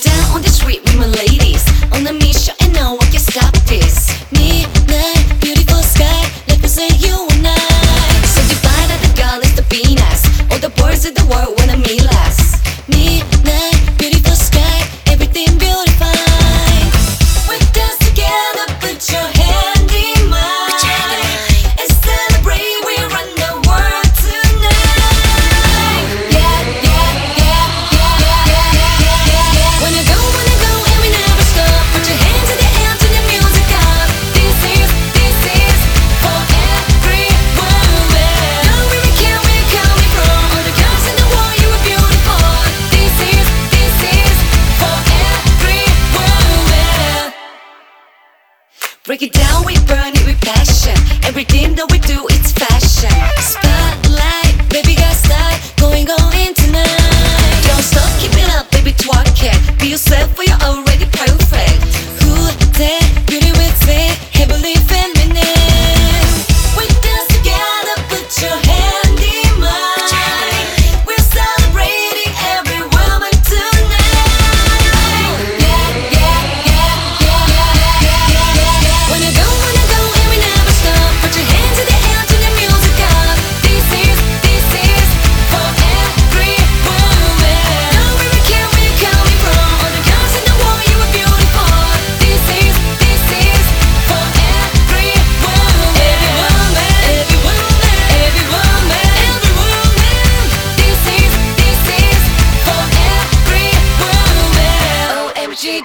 down on the street. Break it down, we burn it with passion. Everything that we do, it's fashion.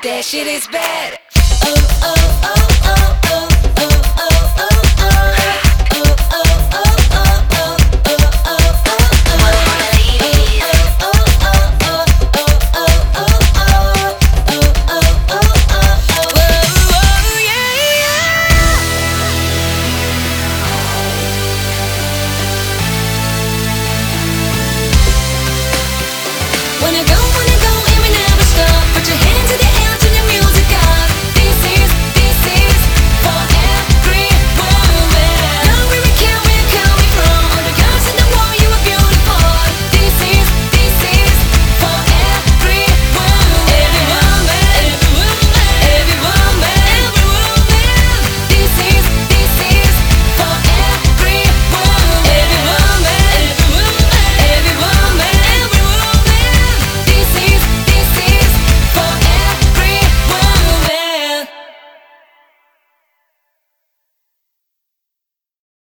that shit is bad. Oh, oh, oh, oh, oh, oh, oh, oh. Go